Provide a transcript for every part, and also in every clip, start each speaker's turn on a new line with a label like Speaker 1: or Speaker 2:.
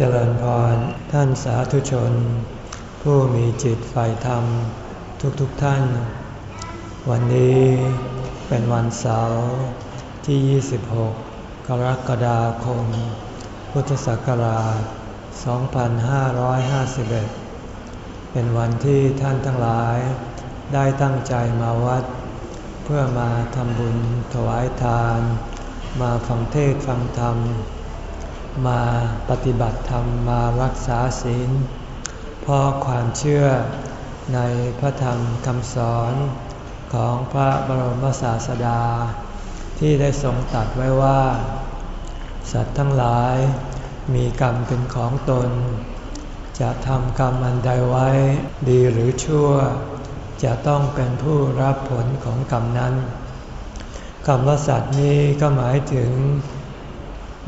Speaker 1: เจริญพรท่านสาธุชน ผู้มีจิตฝ่ายธรรม ทุกๆทท่าน วันนี้เป็นวันเสาร์ที่ 26 กรกฎาคม พุทธศักราช 2551 เป็นวันที่ท่านทั้งหลาย ได้ตั้งใจมาวัด เพื่อมาทำบุญถวายทาน มาฟังเทศฟังธรรม มาปฏิบัติธรรมมารักษาศีล เพราะความเชื่อในพระธรรมคำสอนของพระบรมศาสดา ที่ได้ทรงตัดไว้ว่า สัตว์ทั้งหลายมีกรรมเป็นของตน จะทำกรรมอันใดไว้ดีหรือชั่ว จะต้องเป็นผู้รับผลของกรรมนั้นคำว่าสัตว์นี้ก็หมายถึง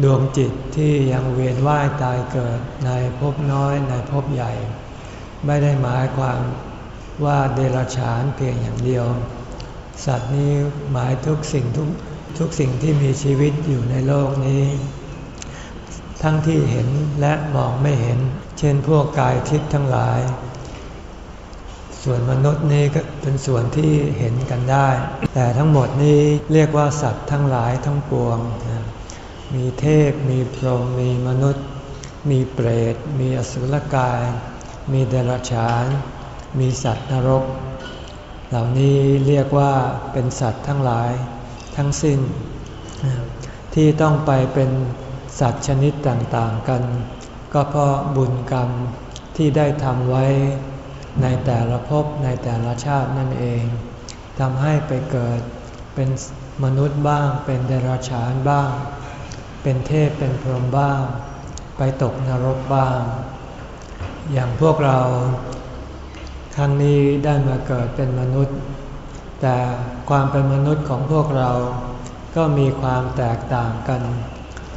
Speaker 1: ดวงจิตที่ยังเวียนว่ายตายเกิดในภพน้อยในภพใหญ่ ไม่ได้หมายความว่าเดรัจฉานเพียงอย่างเดียว สัตว์นี้หมายทุกสิ่งทุกทุกสิ่งที่มีชีวิตอยู่ในโลกนี้ ทั้งที่เห็นและมองไม่เห็น เช่นพวกกายทิพย์ทั้งหลาย ส่วนมนุษย์นี้ก็เป็นส่วนที่เห็นกันได้ แต่ทั้งหมดนี้เรียกว่าสัตว์ทั้งหลายทั้งปวงนะ มีเทพ มีพรหม มีมนุษย์ มีเปรต มีอสุรกาย มีเดรัจฉาน มีสัตว์นรก เหล่านี้เรียกว่าเป็นสัตว์ทั้งหลายทั้งสิ้น ที่ต้องไปเป็นสัตว์ชนิดต่างๆกัน ก็เพราะบุญกรรมที่ได้ทำไว้ในแต่ละภพในแต่ละชาตินั่นเองทำให้ไปเกิดเป็นมนุษย์บ้างเป็นเดรัจฉานบ้าง เป็นเทพเป็นพรหมบ้าง ไปตกนรกบ้าง อย่างพวกเราครั้งนี้ได้มาเกิดเป็นมนุษย์ แต่ความเป็นมนุษย์ของพวกเราก็มีความแตกต่างกัน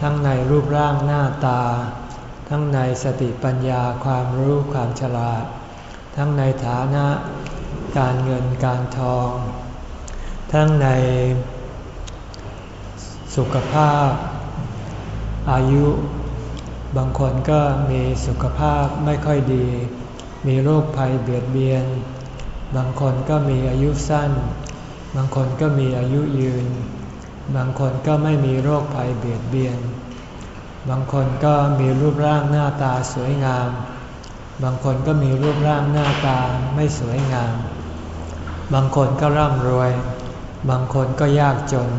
Speaker 1: ทั้งในรูปร่างหน้าตา ทั้งในสติปัญญาความรู้ความฉลาด ทั้งในฐานะการเงินการทอง ทั้งในสุขภาพ อายุ บางคนก็มีสุขภาพไม่ค่อยดี มีโรคภัยเบียดเบียน บางคนก็มีอายุสั้น บางคนก็มีอายุยืน บางคนก็ไม่มีโรคภัยเบียดเบียน บางคนก็มีรูปร่างหน้าตาสวยงาม บางคนก็มีรูปร่างหน้าตาไม่สวยงาม บางคนก็ร่ำรวย บางคนก็ยากจน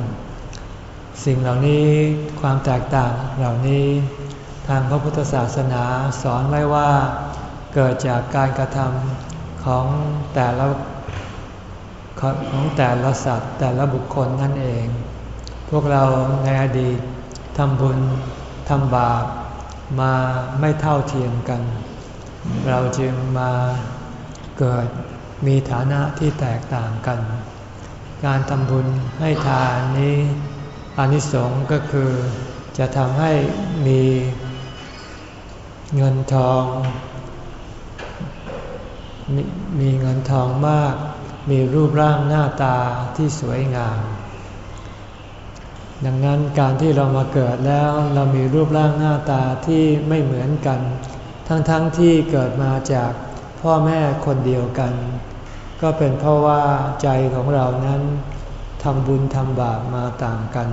Speaker 1: สิ่งเหล่านี้ความแตกต่างเหล่านี้ ทางพระพุทธศาสนาสอนไว้ว่า เกิดจากการกระทำของแต่ละของแต่ละสัตว์แต่ละบุคคลนั่นเอง พวกเราในอดีตทำบุญทำบาปมาไม่เท่าเทียมกัน เราจึงมาเกิดมีฐานะที่แตกต่างกัน การทำบุญให้ทานนี้ อานิสงส์ก็คือจะทำให้มีเงินทองมมีเงินทองมาก มีรูปร่างหน้าตาที่สวยงาม ดังนั้นการที่เรามาเกิดแล้วเรามีรูปร่างหน้าตาที่ไม่เหมือนกัน ทั้งๆทที่เกิดมาจากพ่อแม่คนเดียวกัน ก็เป็นเพราะว่าใจของเรานั้น ทำบุญทำบาปมาต่างกัน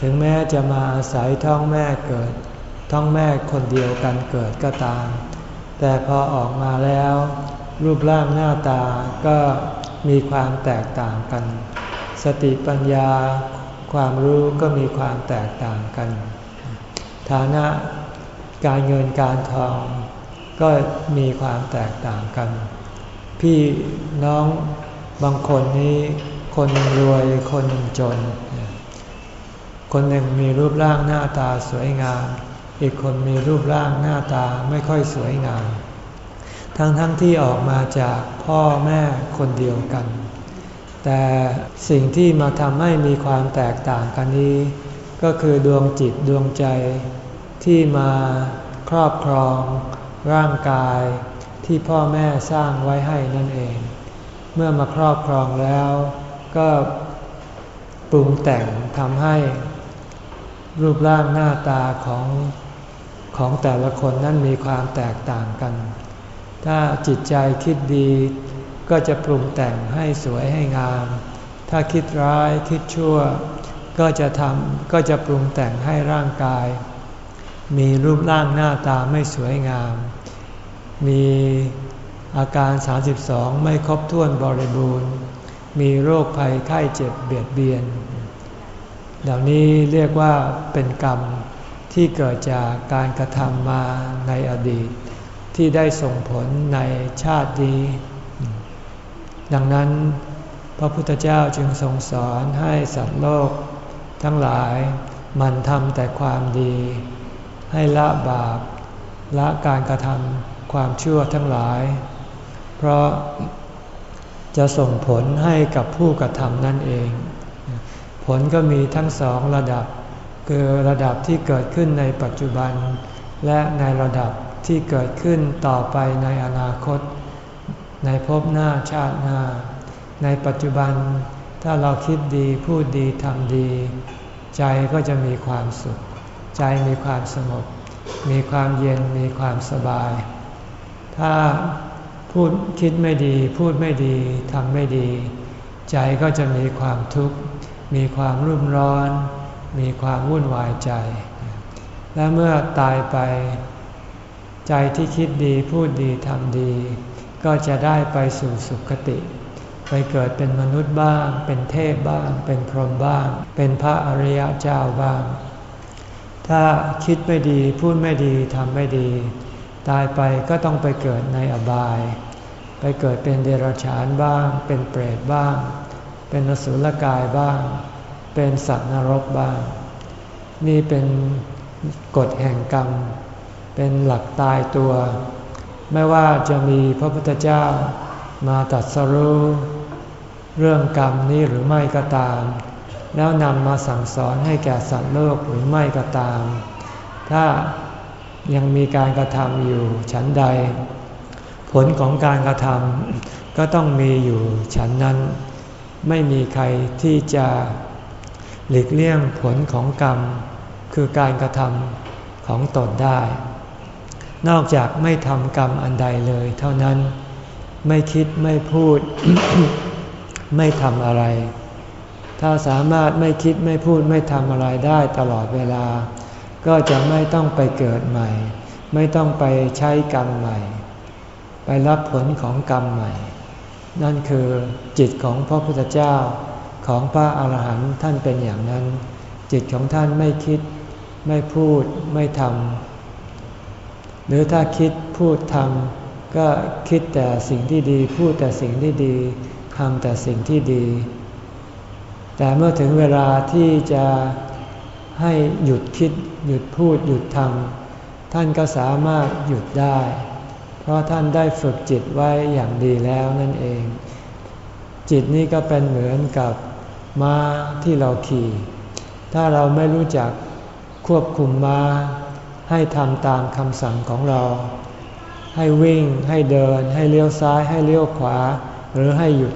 Speaker 1: ถึงแม้จะมาอาศัยท้องแม่เกิด ท้องแม่คนเดียวกันเกิดก็ตาม แต่พอออกมาแล้ว รูปร่างหน้าตาก็มีความแตกต่างกัน สติปัญญาความรู้ก็มีความแตกต่างกัน ฐานะการเงินการทองก็มีความแตกต่างกัน พี่น้องบางคนนี้ คนหนึ่งรวยคนหนึ่งจน คนหนึ่งมีรูปร่างหน้าตาสวยงาม อีกคนมีรูปร่างหน้าตาไม่ค่อยสวยงาม ทั้งทั้งที่ออกมาจากพ่อแม่คนเดียวกัน แต่สิ่งที่มาทำให้มีความแตกต่างกันนี้ ก็คือดวงจิตดวงใจที่มาครอบครองร่างกายที่พ่อแม่สร้างไว้ให้นั่นเอง เมื่อมาครอบครองแล้ว ก็ปรุงแต่งทำให้รูปร่างหน้าตาของของแต่ละคนนั้นมีความแตกต่างกัน ถ้าจิตใจคิดดี ก็จะปรุงแต่งให้สวยให้งาม ถ้าคิดร้ายคิดชั่ว ก็จะทำก็จะปรุงแต่งให้ร่างกาย มีรูปร่างหน้าตาไม่สวยงาม มีอาการ 32 ไม่ครบถ้วนบริบูรณ์ มีโรคภัยไข้เจ็บเบียดเบียน เหล่านี้เรียกว่าเป็นกรรมที่เกิดจากการกระทำมาในอดีต ที่ได้ส่งผลในชาตินี้ ดังนั้นพระพุทธเจ้าจึงทรงสอนให้สัตว์โลก ทั้งหลายมันทำแต่ความดี ให้ละบาปละการกระทำความชั่วทั้งหลาย เพราะ จะส่งผลให้กับผู้กระทำนั่นเอง ผลก็มีทั้งสองระดับ คือระดับที่เกิดขึ้นในปัจจุบัน และในระดับที่เกิดขึ้นต่อไปในอนาคต ในภพหน้าชาติหน้า ในปัจจุบันถ้าเราคิดดีพูดดีทำดี ใจก็จะมีความสุข ใจมีความสงบมีความเย็นมีความสบาย ถ้า พูดคิดไม่ดี พูดไม่ดีทำไม่ดี ใจก็จะมีความทุกข์ มีความรุ่มร้อน มีความวุ่นวายใจ และเมื่อตายไป ใจที่คิดดีพูดดีทำดี ก็จะได้ไปสู่สุคติ ไปเกิดเป็นมนุษย์บ้าง เป็นเทพบ้าง เป็นพรหมบ้าง เป็นพระอริยเจ้าบ้าง ถ้าคิดไม่ดีพูดไม่ดีทำไม่ดี ตายไปก็ต้องไปเกิดในอบาย ไปเกิดเป็นเดรัจฉานบ้าง เป็นเปรตบ้าง เป็นนสุลกายบ้าง เป็นสัตว์นรกบ้าง นี่เป็นกฎแห่งกรรม เป็นหลักตายตัว ไม่ว่าจะมีพระพุทธเจ้ามาตัดสรู้เรื่องกรรมนี้หรือไม่ก็ตาม แล้วนำมาสั่งสอนให้แก่สัตว์โลกหรือไม่ก็ตาม ถ้า ยังมีการกระทำอยู่ฉันใด ผลของการกระทำก็ต้องมีอยู่ฉันนั้น ไม่มีใครที่จะหลีกเลี่ยงผลของกรรม คือการกระทำของตนได้ นอกจากไม่ทำกรรมอันใดเลยเท่านั้น ไม่คิดไม่พูด ไม่ทำอะไร ถ้าสามารถไม่คิดไม่พูดไม่ทำอะไรได้ตลอดเวลา ก็จะไม่ต้องไปเกิดใหม่ ไม่ต้องไปใช้กรรมใหม่ ไปรับผลของกรรมใหม่ นั่นคือจิตของพระพุทธเจ้าของพระอาหารหันต์ท่านเป็นอย่างนั้น จิตของท่านไม่คิด ไม่พูดไม่ทำหรือถ้าคิดพูดทำก็คิดแต่สิ่งที่ดี พูดแต่สิ่งที่ดีทำแต่สิ่งที่ดี แต่เมื่อถึงเวลาที่จะ ให้หยุดคิด หยุดพูดหยุดทำท่านก็สามารถหยุดได้ เพราะท่านได้ฝึกจิตไว้อย่างดีแล้วนั่นเอง จิตนี้ก็เป็นเหมือนกับม้าที่เราขี่ ถ้าเราไม่รู้จักควบคุมม้า ให้ทำตามคำสั่งของเรา ให้วิ่งให้เดิน ให้เลี้ยวซ้ายให้เลี้ยวขวา หรือให้หยุด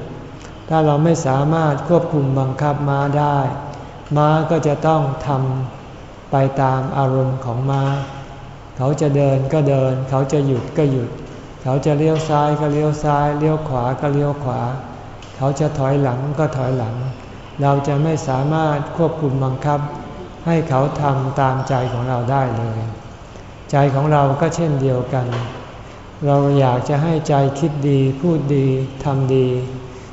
Speaker 1: ถ้าเราไม่สามารถควบคุมบังคับม้าได้ ม้าก็จะต้องทำไปตามอารมณ์ของม้า เขาจะเดินก็เดิน เขาจะหยุดก็หยุด เขาจะเลี้ยวซ้ายก็เลี้ยวซ้าย เลี้ยวขวาก็เลี้ยวขวา เขาจะถอยหลังก็ถอยหลัง เราจะไม่สามารถควบคุมบังคับ ให้เขาทำตามใจของเราได้เลย ใจของเราก็เช่นเดียวกัน เราอยากจะให้ใจคิดดี พูดดีทำดี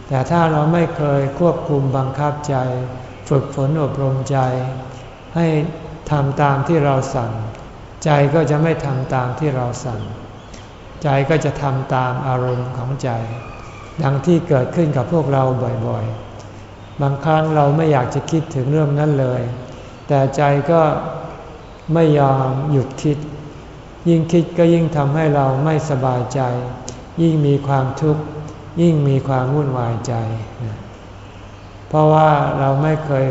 Speaker 1: แต่ถ้าเราไม่เคยควบคุมบังคับใจ ฝึกฝนอบรมใจ ให้ทำตามที่เราสั่ง ใจก็จะไม่ทำตามที่เราสั่ง ใจก็จะทำตามอารมณ์ของใจ ดังที่เกิดขึ้นกับพวกเราบ่อยๆ บางครั้งเราไม่อยากจะคิดถึงเรื่องนั้นเลย แต่ใจก็ไม่ยอมหยุดคิด ยิ่งคิดก็ยิ่งทำให้เราไม่สบายใจ ยิ่งมีความทุกข์ยิ่งมีความวุ่นวายใจ เพราะว่าเราไม่เคย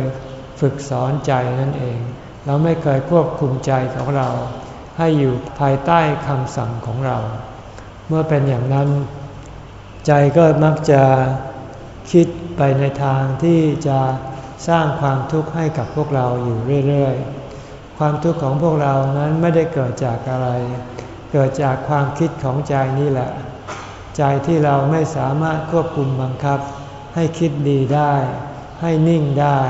Speaker 1: ฝึกสอนใจนั่นเอง เราไม่เคยควบคุมใจของเรา ให้อยู่ภายใต้คำสั่งของเรา เมื่อเป็นอย่างนั้น ใจก็มักจะคิดไปในทางที่จะสร้างความทุกข์ให้กับพวกเราอยู่เรื่อยๆ ความทุกข์ของพวกเรานั้นไม่ได้เกิดจากอะไร เกิดจากความคิดของใจนี่แหละ ใจที่เราไม่สามารถควบคุมบังคับ ให้คิดดีได้ ให้นิ่งได้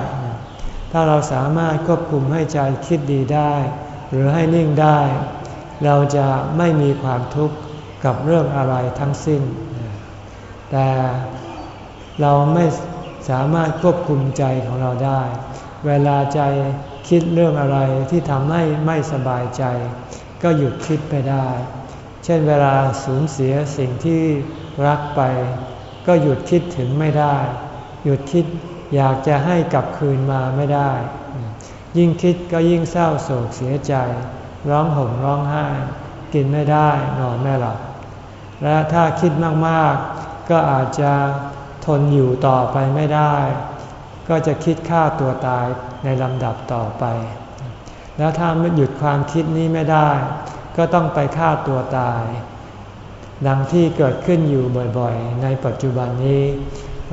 Speaker 1: ถ้าเราสามารถควบคุมให้ใจคิดดีได้ หรือให้นิ่งได้ เราจะไม่มีความทุกข์กับเรื่องอะไรทั้งสิ้น แต่เราไม่สามารถควบคุมใจของเราได้ เวลาใจคิดเรื่องอะไรที่ทำให้ไม่สบายใจ ก็หยุดคิดไปได้ เช่นเวลาสูญเสียสิ่งที่รักไป ก็หยุดคิดถึงไม่ได้ หยุดคิดอยากจะให้กลับคืนมาไม่ได้ ยิ่งคิดก็ยิ่งเศร้าโศกเสียใจ ร้องห่มร้องไห้ กินไม่ได้นอนไม่หลับ และถ้าคิดมากๆ ก็อาจจะทนอยู่ต่อไปไม่ได้ ก็จะคิดฆ่าตัวตายในลำดับต่อไป แล้วถ้าไม่หยุดความคิดนี้ไม่ได้ ก็ต้องไปฆ่าตัวตาย ดังที่เกิดขึ้นอยู่บ่อยๆ ในปัจจุบันนี้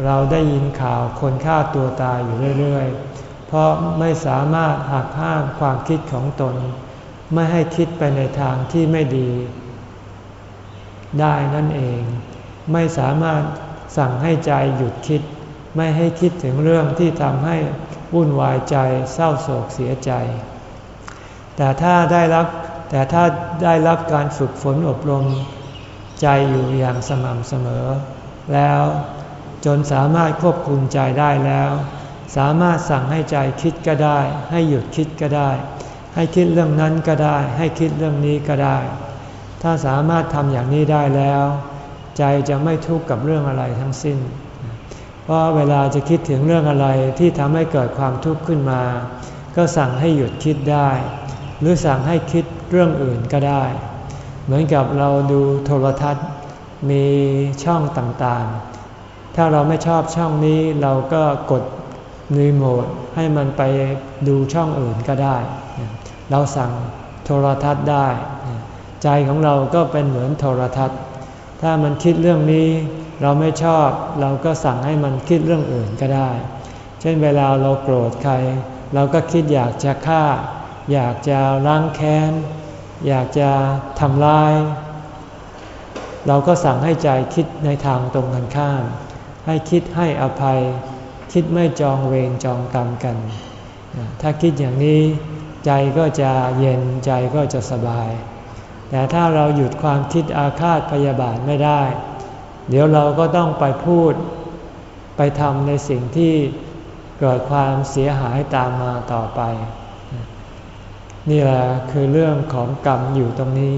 Speaker 1: เราได้ยินข่าวคนฆ่าตัวตายอยู่เรื่อยๆ เพราะไม่สามารถหักห้ามความคิดของตน ไม่ให้คิดไปในทางที่ไม่ดี ได้นั่นเอง ไม่สามารถสั่งให้ใจหยุดคิด ไม่ให้คิดถึงเรื่องที่ทำให้วุ่นวายใจเศร้าโศกเสียใจ แต่ถ้าได้รับแต่ถ้าได้รับการฝึกฝนอบรม ใจอยู่อย่างสม่ำเสมอ แล้วจนสามารถควบคุมใจได้แล้ว สามารถสั่งให้ใจคิดก็ได้ ให้หยุดคิดก็ได้ ให้คิดเรื่องนั้นก็ได้ ให้คิดเรื่องนี้ก็ได้ ถ้าสามารถทำอย่างนี้ได้แล้ว ใจจะไม่ทุกข์กับเรื่องอะไรทั้งสิ้น เพราะเวลาจะคิดถึงเรื่องอะไรที่ทำให้เกิดความทุกข์ขึ้นมา ก็สั่งให้หยุดคิดได้ หรือสั่งให้คิดเรื่องอื่นก็ได้ เหมือนกับเราดูโทรทัศน์มีช่องต่างๆ ถ้าเราไม่ชอบช่องนี้เราก็กดรีโมทให้มันไปดูช่องอื่นก็ได้ เราสั่งโทรทัศน์ได้ ใจของเราก็เป็นเหมือนโทรทัศน์ ถ้ามันคิดเรื่องนี้เราไม่ชอบเราก็สั่งให้มันคิดเรื่องอื่นก็ได้ เช่นเวลาเราโกรธใคร เราก็คิดอยากจะฆ่า อยากจะล้างแค้น อยากจะทำลาย เราก็สั่งให้ใจคิดในทางตรงกันข้าม ให้คิดให้อภัย คิดไม่จองเวรจองกรรมกัน ถ้าคิดอย่างนี้ใจก็จะเย็นใจก็จะสบาย แต่ถ้าเราหยุดความคิดอาฆาตพยาบาทไม่ได้ เดี๋ยวเราก็ต้องไปพูด ไปทำในสิ่งที่เกิดความเสียหายตามมาต่อไป นี่แหละคือเรื่องของกรรมอยู่ตรงนี้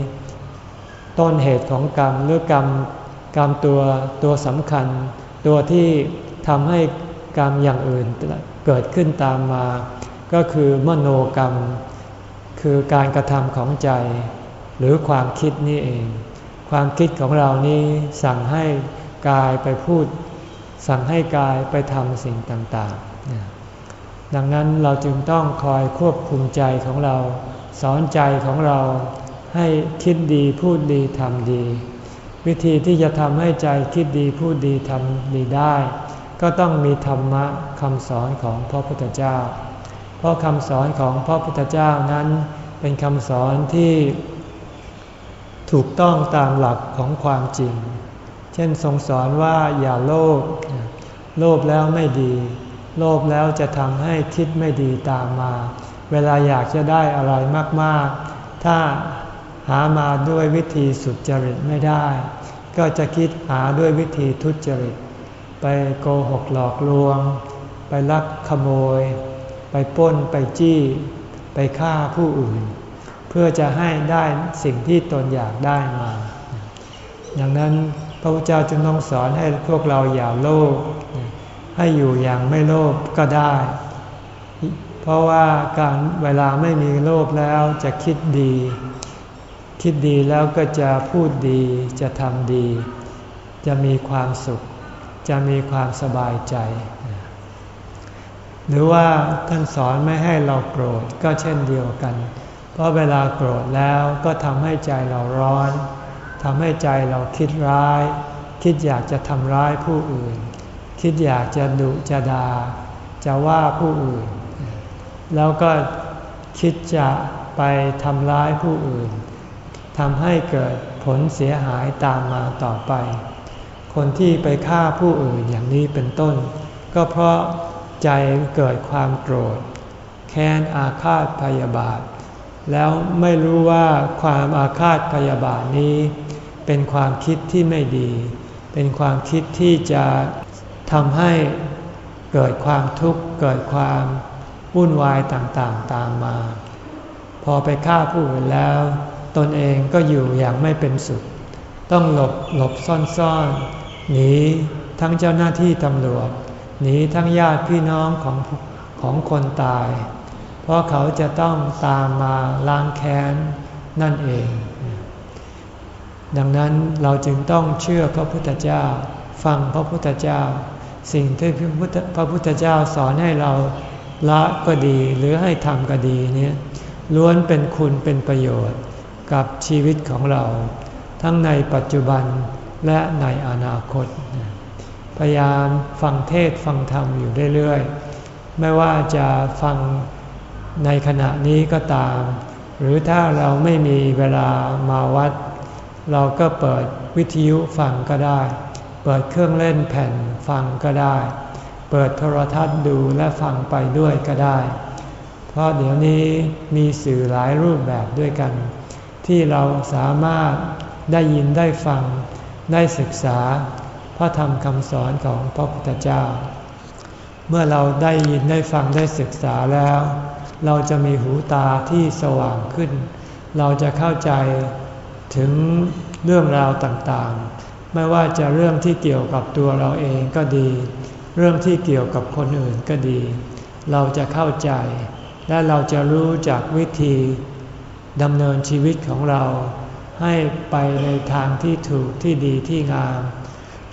Speaker 1: ต้นเหตุของกรรมหรือกรรมกรรมตัวตัวสำคัญ ตัวที่ทำให้กรรมอย่างอื่นเกิดขึ้นตามมา ก็คือมโนกรรม คือการกระทำของใจ หรือความคิดนี่เอง ความคิดของเรานี้สั่งให้กายไปพูด สั่งให้กายไปทำสิ่งต่างๆ ดังนั้นเราจึงต้องคอยควบคุมใจของเรา สอนใจของเราให้คิดดีพูดดีทำดี วิธีที่จะทำให้ใจคิดดีพูดดีทำดีได้ ก็ต้องมีธรรมะคำสอนของพระพุทธเจ้า เพราะคำสอนของพระพุทธเจ้านั้นเป็นคำสอนที่ถูกต้องตามหลักของความจริง เช่นทรงสอนว่าอย่าโลภ โลภแล้วไม่ดี โลภแล้วจะทำให้คิดไม่ดีตามมา เวลาอยากจะได้อะไรมากๆ ถ้าหามาด้วยวิธีสุจริตไม่ได้ ก็จะคิดหาด้วยวิธีทุจริต ไปโกหกหลอกลวง ไปลักขโมย ไปป้นไปจี้ ไปฆ่าผู้อื่น เพื่อจะให้ได้สิ่งที่ตนอยากได้มา ดังนั้นพระพุทธเจ้าจึงต้องสอนให้พวกเราอย่าโลภ ให้อยู่อย่างไม่โลภก็ได้ เพราะว่าการเวลาไม่มีโลภแล้วจะคิดดี คิดดีแล้วก็จะพูดดี จะทำดี จะมีความสุข จะมีความสบายใจ หรือว่าท่านสอนไม่ให้เราโกรธก็เช่นเดียวกัน เพราะเวลาโกรธแล้วก็ทำให้ใจเราร้อนทำให้ใจเราคิดร้าย คิดอยากจะทำร้ายผู้อื่น คิดอยากจะดุจะดาจะว่าผู้อื่น แล้วก็คิดจะไปทำร้ายผู้อื่นทำให้เกิดผลเสียหายตามมาต่อไป คนที่ไปฆ่าผู้อื่นอย่างนี้เป็นต้น ก็เพราะใจเกิดความโกรธ แค้นอาฆาตพยาบาท แล้วไม่รู้ว่าความอาฆาตพยาบาทนี้ เป็นความคิดที่ไม่ดี เป็นความคิดที่จะ ทำให้เกิดความทุกข์เกิดความวุ่นวายต่างๆตามมา พอไปฆ่าผู้อื่นแล้ว ตนเองก็อยู่อย่างไม่เป็นสุข ต้องหลบหลบซ่อนๆหนีทั้งเจ้าหน้าที่ตำรวจหนีทั้งญาติพี่น้องของของคนตาย เพราะเขาจะต้องตามมาล้างแค้นนั่นเอง ดังนั้นเราจึงต้องเชื่อพระพุทธเจ้า ฟังพระพุทธเจ้า สิ่งที่พระพุทธเจ้าสอนให้เราละก็ดีหรือให้ทำก็ดีเนี่ยล้วนเป็นคุณเป็นประโยชน์กับชีวิตของเรา ทั้งในปัจจุบันและในอนาคต พยายามฟังเทศฟังธรรมอยู่เรื่อยๆ ไม่ว่าจะฟังในขณะนี้ก็ตาม หรือถ้าเราไม่มีเวลามาวัด เราก็เปิดวิทยุฟังก็ได้ เปิดเครื่องเล่นแผ่นฟังก็ได้ เปิดโทรทัศน์ดูและฟังไปด้วยก็ได้ เพราะเดี๋ยวนี้มีสื่อหลายรูปแบบด้วยกัน ที่เราสามารถได้ยินได้ฟังได้ศึกษาพระธรรมคำสอนของพระพุทธเจ้า เมื่อเราได้ยินได้ฟังได้ศึกษาแล้ว เราจะมีหูตาที่สว่างขึ้น เราจะเข้าใจถึงเรื่องราวต่างๆ ไม่ว่าจะเรื่องที่เกี่ยวกับตัวเราเองก็ดี เรื่องที่เกี่ยวกับคนอื่นก็ดี เราจะเข้าใจ และเราจะรู้จากวิธีดำเนินชีวิตของเรา ให้ไปในทางที่ถูกที่ดีที่งาม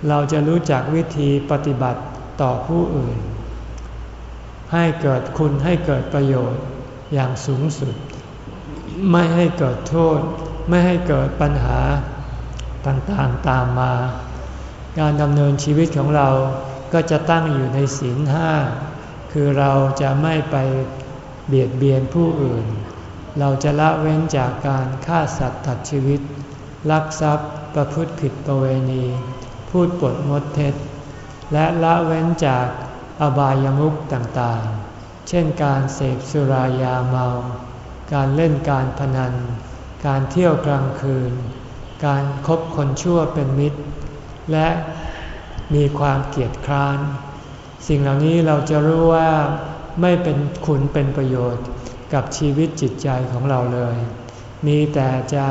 Speaker 1: เราจะรู้จักวิธีปฏิบัติต่อผู้อื่น ให้เกิดคุณให้เกิดประโยชน์อย่างสูงสุด ไม่ให้เกิดโทษ ไม่ให้เกิดปัญหา ต่างๆตามมา การดำเนินชีวิตของเราก็จะตั้งอยู่ในศีลห้าคือเราจะไม่ไปเบียดเบียนผู้อื่น เราจะละเว้นจากการฆ่าสัตว์ตัดชีวิต ลักทรัพย์ประพฤติผิดประเวณี พูดปดมดเท็จ และละเว้นจากอบายามุขต่างๆ เช่นการเสพสุรายาเมา การเล่นการพนัน การเที่ยวกลางคืน การครบคนชั่วเป็นมิตร และมีความเกียดคร้าน สิ่งเหล่านี้เราจะรู้ว่าไม่เป็นคุณเป็นประโยชน์กับชีวิตจิตใจของเราเลย มีแต่จะ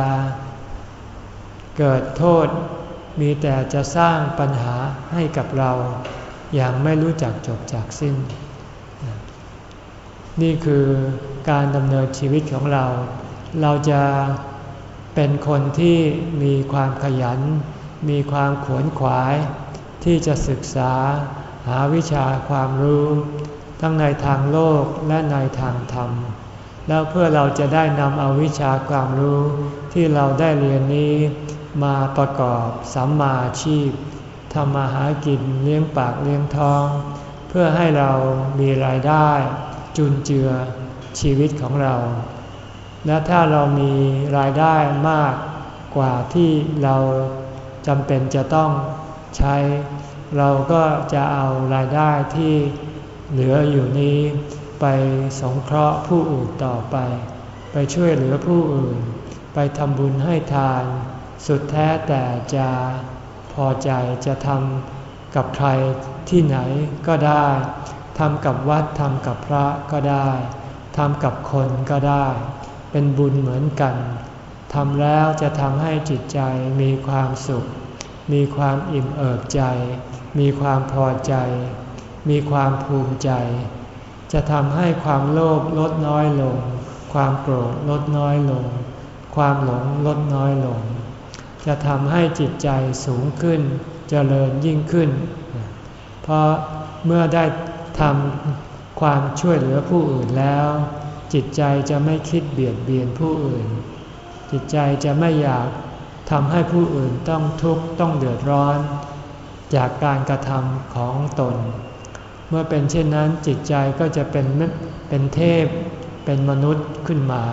Speaker 1: เกิดโทษ มีแต่จะสร้างปัญหาให้กับเราอย่างไม่รู้จักจบจากสิ้น นี่คือการดำเนินชีวิตของเรา เราจะ เป็นคนที่มีความขยัน มีความขวนขวาย ที่จะศึกษาหาวิชาความรู้ ทั้งในทางโลกและในทางธรรม แล้วเพื่อเราจะได้นำเอาวิชาความรู้ที่เราได้เรียนนี้มาประกอบสัมมาชีพทำมาหากินเลี้ยงปากเลี้ยงท้อง เพื่อให้เรามีรายได้ จุนเจือชีวิตของเรา และถ้าเรามีรายได้มากกว่าที่เราจำเป็นจะต้องใช้ เราก็จะเอารายได้ที่เหลืออยู่นี้ไปสงเคราะห์ผู้อื่นต่อไป ไปช่วยเหลือผู้อื่น ไปทำบุญให้ทาน สุดแท้แต่จะพอใจจะทำกับใครที่ไหนก็ได้ทำกับวัดทำกับพระก็ได้ทำกับคนก็ได้ เป็นบุญเหมือนกันทำแล้วจะทำให้จิตใจมีความสุข มีความอิ่มเอิบใจ มีความพอใจ มีความภูมิใจ จะทำให้ความโลภลดน้อยลง ความโกรธลดน้อยลง ความหลงลดน้อยลง จะทำให้จิตใจสูงขึ้นจเจริญยิ่งขึ้น เพราะเมื่อได้ทำความช่วยเหลือผู้อื่นแล้ว จิตใจจะไม่คิดเบียดเบียนผู้อื่น จิตใจจะไม่อยากทำให้ผู้อื่นต้องทุกข์ต้องเดือดร้อน จากการกระทำของตน เมื่อเป็นเช่นนั้นจิตใจก็จะเป็นเป็นเทพ เป็นมนุษย์ขึ้นมา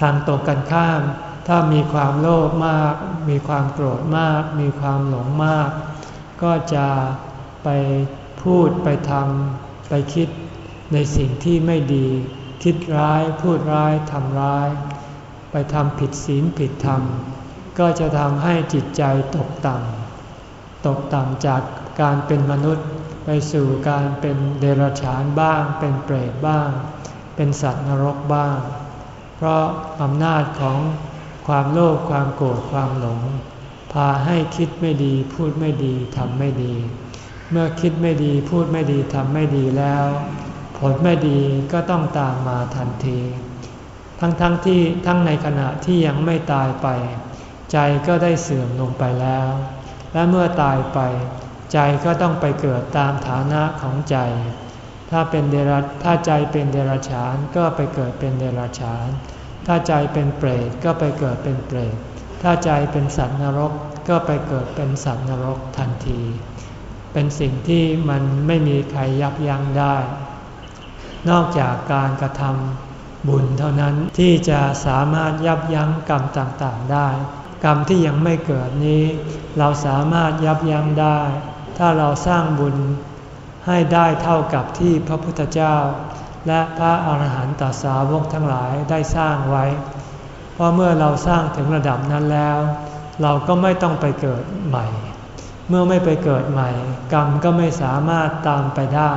Speaker 1: ทางตรงกันข้าม ถ้ามีความโลภมาก มีความโกรธมาก มีความหลงมาก ก็จะไปพูดไปทำไปคิดในสิ่งที่ไม่ดี คิดร้ายพูดร้ายทำร้าย ไปทำผิดศีลผิดธรรม ก็จะทำให้จิตใจตกต่ำตกต่ำจากการเป็นมนุษย์ ไปสู่การเป็นเดรัจฉานบ้าง เป็นเปรตบ้าง เป็นสัตว์นรกบ้าง เพราะอำนาจของความโลภความโกรธความหลง พาให้คิดไม่ดีพูดไม่ดีทำไม่ดี เมื่อคิดไม่ดีพูดไม่ดีทำไม่ดีแล้ว ผลไม่ดีก็ต้องตามมาทันที ทั้งๆทที่ทั้งในขณะที่ยังไม่ตายไป ใจก็ได้เสื่อมลงไปแล้ว และเมื่อตายไป ใจก็ต้องไปเกิดตามฐานะของใจ ถ้าเป็นเดรัจถ้าใจเป็นเดรัจฉานก็ไปเกิดเป็นเดรัจฉาน ถ้าใจเป็นเปรตก็ไปเกิดเป็นเปรตถ้าใจเป็นสัตว์นรกก็ไปเกิดเป็นสัตว์นรกทันที เป็นสิ่งที่มันไม่มีใครยับยั้งได้ นอกจากการกระทำบุญเท่านั้นที่จะสามารถยับยั้งกรรมต่างๆได้ กรรมที่ยังไม่เกิดนี้ เราสามารถยับยั้งได้ ถ้าเราสร้างบุญให้ได้เท่ากับที่พระพุทธเจ้า และพระอาหารหันตสาวกทั้งหลายได้สร้างไว้ เพราะเมื่อเราสร้างถึงระดับนั้นแล้ว เราก็ไม่ต้องไปเกิดใหม่ เมื่อไม่ไปเกิดใหม่ กรรมก็ไม่สามารถตามไปได้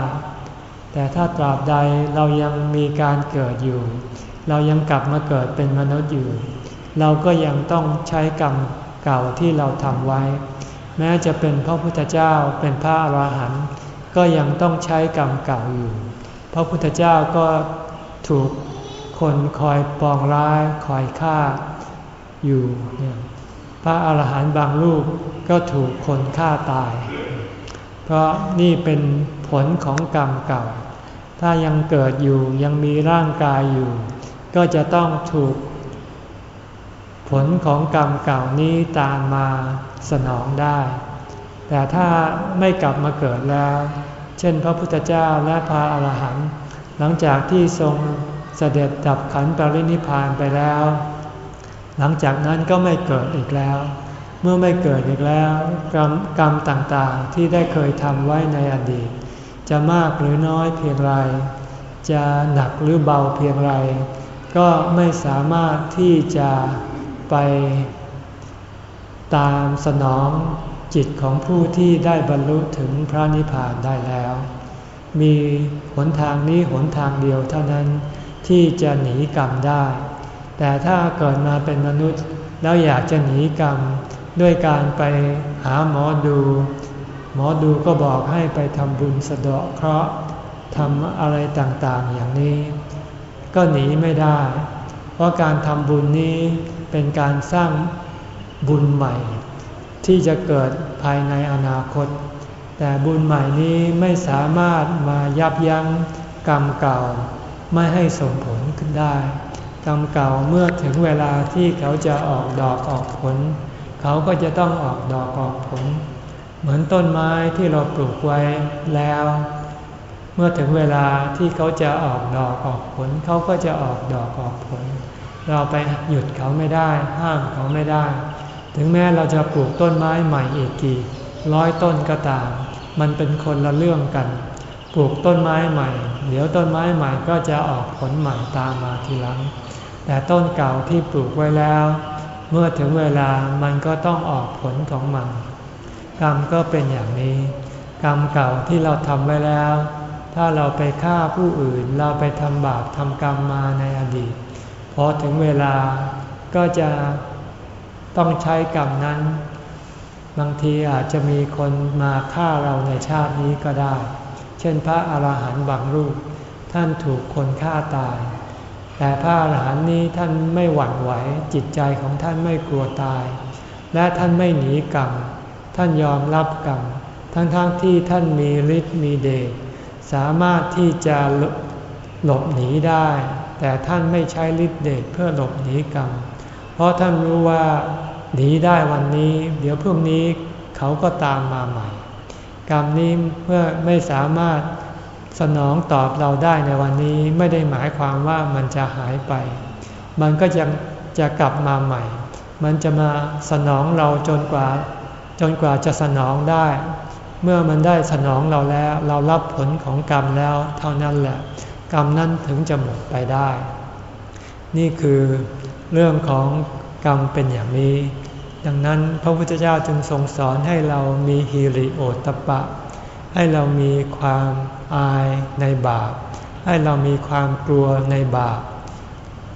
Speaker 1: แต่ถ้าตราบใดเรายังมีการเกิดอยู่ เรายังกลับมาเกิดเป็นมนุษย์อยู่ เราก็ยังต้องใช้กรรมเก่าที่เราทำไว้ แม้จะเป็นพระพุทธเจ้าเป็นพระอรหันต์ก็ยังต้องใช้กรรมเก่าอยู่ พระพุทธเจ้าก็ถูกคนคอยปองร้ายคอยฆ่าอยู่เนี่ยพระอาหารหันต์บางรูปก็ถูกคนฆ่าตาย เพราะนี่เป็น ผลของกรรมเก่า ถ้ายังเกิดอยู่ยังมีร่างกายอยู่ ก็จะต้องถูก ผลของกรรมเก่านี้ตามมาสนองได้ แต่ถ้าไม่กลับมาเกิดแล้ว เช่นพระพุทธเจ้าและพระอาหารหันต์หลังจากที่ทรงเสด็จดับขันปรินิพานไปแล้ว หลังจากนั้นก็ไม่เกิดอีกแล้ว เมื่อไม่เกิดอีกแล้ว กรรมกรรมต่างๆที่ได้เคยทำไว้ในอดีต จะมากหรือน้อยเพียงไร จะหนักหรือเบาเพียงไร ก็ไม่สามารถที่จะไปตามสนองจิตของผู้ที่ได้บรรลุถึงพระนิพพานได้แล้ว มีหนทางนี้หนทางเดียวเท่านั้นที่จะหนีกรรมได้ แต่ถ้าเกิดมาเป็นมนุษย์แล้วอยากจะหนีกรรม ด้วยการไปหาหมอดู มอดูก็บอกให้ไปทำบุญสะเดาะเคราะห์ทำอะไรต่างๆอย่างนี้ ก็หนีไม่ได้ เพราะการทำบุญนี้เป็นการสร้างบุญใหม่ ที่จะเกิดภายในอนาคต แต่บุญใหม่นี้ไม่สามารถมายับยั้งกรรมเก่า ไม่ให้ส่งผลขึ้นได้ กรรมเก่าเมื่อถึงเวลาที่เขาจะออกดอกออกผล เขาก็จะต้องออกดอกออกผล เหมือนต้นไม้ที่เราปลูกไว้แล้ว เมื่อถึงเวลาที่เขาจะออกดอกออกผลเขาก็จะออกดอกออกผล เราไปหยุดเขาไม่ได้ ห้ามเขาไม่ได้ ถึงแม้เราจะปลูกต้นไม้ใหม่อีกกี่ร้อยต้นก็ตาม มันเป็นคนละเรื่องกัน ปลูกต้นไม้ใหม่ เดี๋ยวต้นไม้ใหม่ก็จะออกผลใหม่ตามมาทีหลัง แต่ต้นเก่าที่ปลูกไว้แล้ว เมื่อถึงเวลามันก็ต้องออกผลของมัน กรรมก็เป็นอย่างนี้ กรรมเก่าที่เราทำไว้แล้ว ถ้าเราไปฆ่าผู้อื่นเราไปทำบาปทำกรรมมาในอดีตพอถึงเวลาก็จะต้องใช้กรรมนั้น บางทีอาจจะมีคนมาฆ่าเราในชาตินี้ก็ได้ เช่นพระอาหารหันต์บางรูป ท่านถูกคนฆ่าตาย แต่พระอาหารหันต์นี้ท่านไม่หวั่นไหวจิตใจของท่านไม่กลัวตาย และท่านไม่หนีกรรม ท่านยอมรับกรรม ทั้งๆทที่ท่านมีฤทธิ์มีเดชสามารถที่จะหลบหนีได้ แต่ท่านไม่ใช้ฤทธิ์เดชเพื่อหลบหนีกรรม เพราะท่านรู้ว่าหนีได้วันนี้ เดี๋ยวพรุ่งนี้เขาก็ตามมาใหม่ กรรมนี้เพื่อไม่สามารถสนองตอบเราได้ในวันนี้ไม่ได้หมายความว่ามันจะหายไป มันก็จะจะกลับมาใหม่ มันจะมาสนองเราจนกว่า จนกว่าจะสนองได้ เมื่อมันได้สนองเราแล้ว เรารับผลของกรรมแล้ว เท่านั้นแหละ กรรมนั้นถึงจะหมดไปได้ นี่คือเรื่องของกรรมเป็นอย่างนี้ ดังนั้นพระพุทธเจ้าจึงทรงสอนให้เรามีฮิริโอตปะ ให้เรามีความอายในบาป ให้เรามีความกลัวในบาป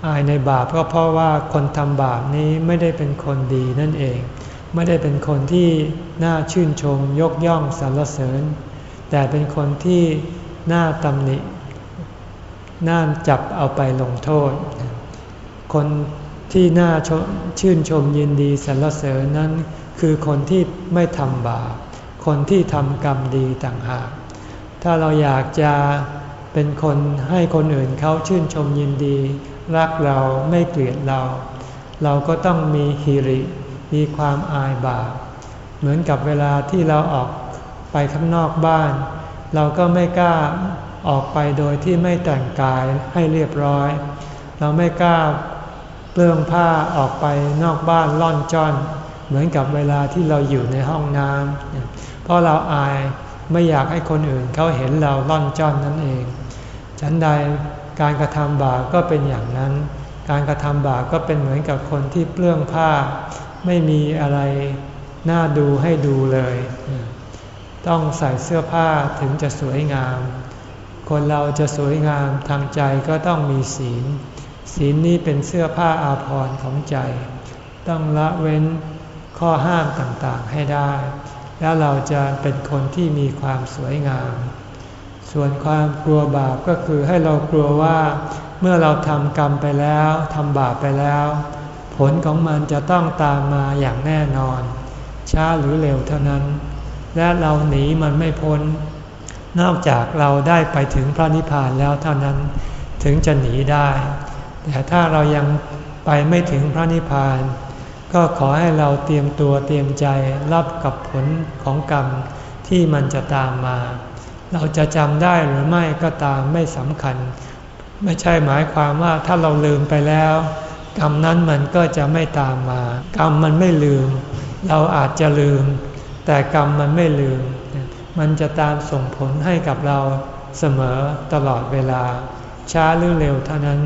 Speaker 1: อายในบาปก็เพราะว่าคนทำบาปนี้ไม่ได้เป็นคนดีนั่นเอง ไม่ได้เป็นคนที่น่าชื่นชมยกย่องสรรเสริญ แต่เป็นคนที่น่าตำหนิ น่าจับเอาไปลงโทษ คนที่น่าชื่นชมยินดีสรรเสริญนั้น คือคนที่ไม่ทำบาป คนที่ทำกรรมดีต่างหาก ถ้าเราอยากจะเป็นคนให้คนอื่นเขาชื่นชมยินดี รักเราไม่เกลียดเรา เราก็ต้องมีฮิริ มีความอายบาป เหมือนกับเวลาที่เราออกไปข้างนอกบ้าน เราก็ไม่กล้าออกไปโดยที่ไม่แต่งกายให้เรียบร้อย เราไม่กล้าเปลื้องผ้าออกไปนอกบ้านล่อนจ้อน เหมือนกับเวลาที่เราอยู่ในห้องน้ำเพราะเราอายไม่อยากให้คนอื่นเขาเห็นเราล่อนจ้อนนั่นเอง ฉันใดการกระทำบาปก็เป็นอย่างนั้น การกระทำบาปก็เป็นเหมือนกับคนที่เปลื้องผ้า ไม่มีอะไรน่าดูให้ดูเลย ต้องใส่เสื้อผ้าถึงจะสวยงาม คนเราจะสวยงามทางใจก็ต้องมีศีล ศีลนี้เป็นเสื้อผ้าอาภรณ์ของใจ ต้องละเว้นข้อห้ามต่างๆให้ได้ แล้วเราจะเป็นคนที่มีความสวยงาม ส่วนความกลัวบาปก็คือให้เรากลัวว่า เมื่อเราทำกรรมไปแล้วทำบาปไปแล้ว ผลของมันจะต้องตามมาอย่างแน่นอน ช้าหรือเร็วเท่านั้น และเราหนีมันไม่พ้น นอกจากเราได้ไปถึงพระนิพพานแล้วเท่านั้น ถึงจะหนีได้ แต่ถ้าเรายังไปไม่ถึงพระนิพพาน ก็ขอให้เราเตรียมตัวเตรียมใจรับกับผลของกรรมที่มันจะตามมา เราจะจำได้หรือไม่ก็ตามไม่สำคัญ ไม่ใช่หมายความว่าถ้าเราลืมไปแล้ว กรรมนั้นมันก็จะไม่ตามมา กรรมมันไม่ลืม เราอาจจะลืม แต่กรรมมันไม่ลืม มันจะตามส่งผลให้กับเราเสมอตลอดเวลา ช้าหรือเร็วเท่านั้น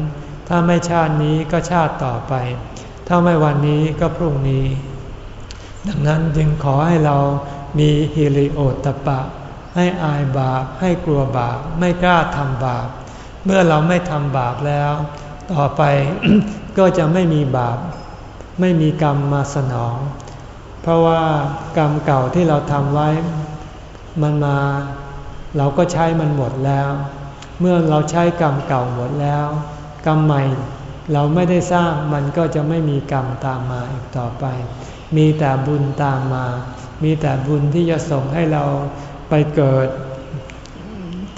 Speaker 1: ถ้าไม่ชาตินี้ก็ชาติต่อไป ถ้าไม่วันนี้ก็พรุ่งนี้ ดังนั้นจึงขอให้เรามีฮิริโอตปะ ให้อายบาป ให้กลัวบาป ไม่กล้าทำบาป เมื่อเราไม่ทำบาปแล้ว ต่อไป ก็จะไม่มีบาป ไม่มีกรรมมาสนอง เพราะว่ากรรมเก่าที่เราทำไว้ มันมา เราก็ใช้มันหมดแล้ว เมื่อเราใช้กรรมเก่าหมดแล้ว กรรมใหม่เราไม่ได้สร้างมันก็จะไม่มีกรรมตามมาอีกต่อไป มีแต่บุญตามมา มีแต่บุญที่จะส่งให้เราไปเกิด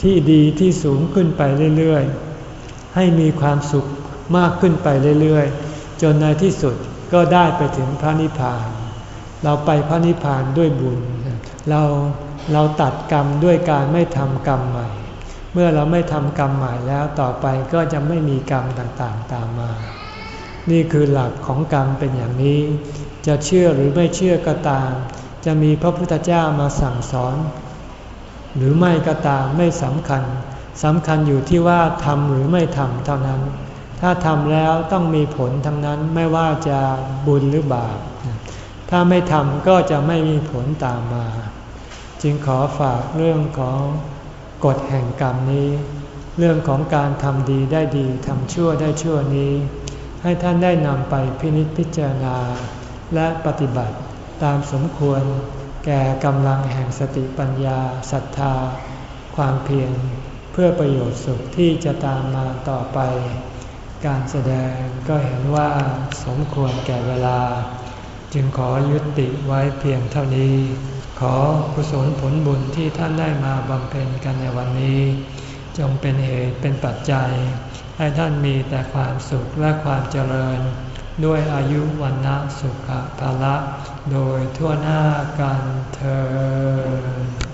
Speaker 1: ที่ดีที่สูงขึ้นไปเรื่อยๆ ให้มีความสุข มากขึ้นไปเรื่อยๆ จนในที่สุดก็ได้ไปถึงพระนิพพาน เราไปพระนิพพานด้วยบุญ เราเราตัดกรรมด้วยการไม่ทำกรรมใหม่ เมื่อเราไม่ทำกรรมใหม่แล้วต่อไปก็จะไม่มีกรรมต่างๆตามมา นี่คือหลักของกรรมเป็นอย่างนี้ จะเชื่อหรือไม่เชื่อก็ตาม จะมีพระพุทธเจ้ามาสั่งสอน หรือไม่ก็ตามไม่สำคัญสำคัญอยู่ที่ว่าทำหรือไม่ทำเท่านั้น ถ้าทำแล้วต้องมีผลทั้งนั้นไม่ว่าจะบุญหรือบาป ถ้าไม่ทำก็จะไม่มีผลตามมา จึงขอฝากเรื่องของกฎแห่งกรรมนี้ เรื่องของการทำดีได้ดีทำชั่วได้ชั่วนี้ ให้ท่านได้นำไปพินิจพิจารณา และปฏิบัติตามสมควรแก่กำลังแห่งสติปัญญาศรัทธา ความเพียรเพื่อประโยชน์สุขที่จะตามมาต่อไป การแสดงก็เห็นว่าสมควรแก่เวลา จึงขอยุติไว้เพียงเท่านี้ ขอกุศลผลบุญที่ท่านได้มาบำเพ็ญกันในวันนี้ จงเป็นเหตุเป็นปัจจัย ให้ท่านมีแต่ความสุขและความเจริญ ด้วยอายุวันนะสุขภาละ โดยทั่วหน้ากันเธอ